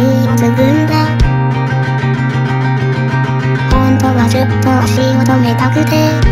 につ今度はちょっと足を止めたくて。